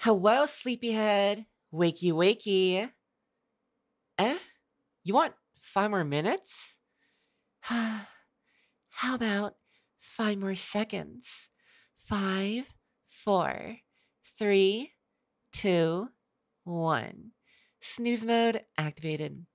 Hello, sleepyhead. Wakey, wakey. Eh? You want five more minutes? How about five more seconds? Five, four, three, two, one. Snooze mode activated.